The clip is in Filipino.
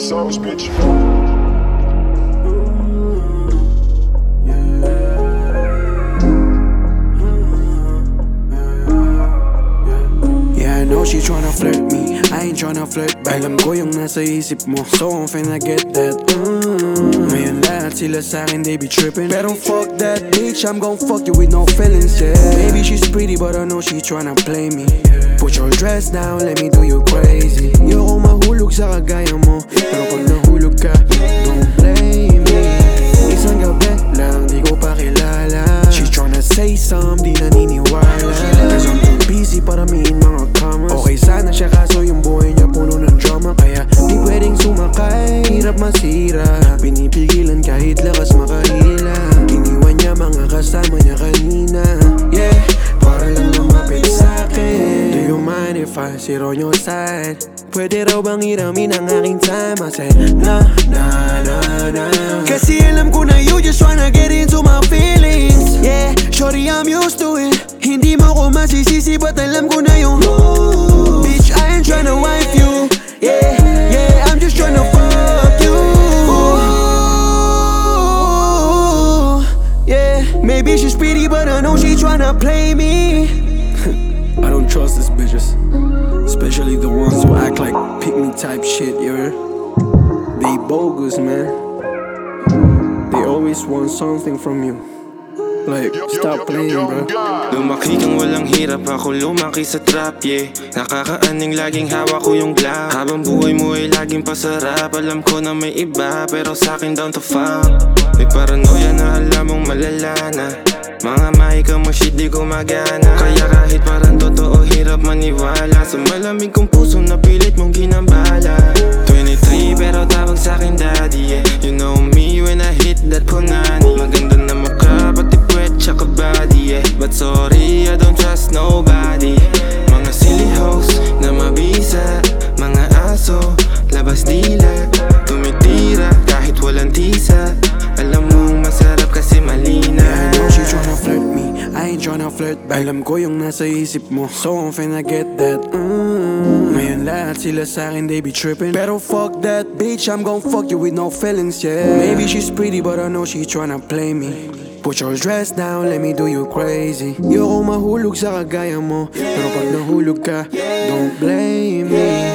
sauce, bitch. Yeah, I know she tryna flirt me I ain't tryna flirt back Alam ko yung nasa isip mo So I'm finna get that mm. Lahat sila sa'kin they be trippin' Pero fuck that bitch I'm gon' fuck you with no feelings yeah. Maybe she's pretty but I know she tryna play me. Put your dress down let me do you crazy. Yoko mahulog sa kagaya mo Pero pag nahulog ka Don't blame me. Isang gabi lang di ko pa kilala She tryna say some di naniniwala Cause I'm too busy para miin mga commas. Okay sana siya kaso yung buhay niya puno ng drama. Kaya di pwedeng sumakay Hirap masira on your side? Pwede raw bang iramin ang aking time? I said, na, na, na, na Kasi alam ko na you just wanna get into my feelings. Yeah, shorty I'm used to it. Hindi mo ko masisisi but alam ko na yung Bitch, I ain't tryna wife you. Yeah, yeah, I'm just tryna fuck you. Yeah, maybe she's pretty but I know she tryna play me I don't trust these bitches Especially the ones who act like pick me type shit, you heard? They bogus, man. They always want something from you. Like, stop playing, bro. Lumaki kang walang hirap Ako lumaki sa trap, yeah. Nakakaaning laging hawak ko yung glock Habang buhay mo ay laging pasarap. Alam ko na may iba Pero sa'kin down to fuck May paranoia na alam mong malala na. Mga mahika mo shit di gumagana. Kaya kahit parang totoo hirap maniwala. Sa malamig kong puso na pilit mong ginambala ain't tryna flirt. Alam ko yung nasa isip mo. So I'm finna get that. Mm. Ngayon lahat sila sa'kin, they be trippin'. Pero fuck that bitch, I'm gon' fuck you with no feelings, yeah. Maybe she's pretty, but I know she tryna play me. Put your dress down, let me do you crazy. Yoko mahulog sa kagaya mo. Pero pag nahulog ka, don't blame me.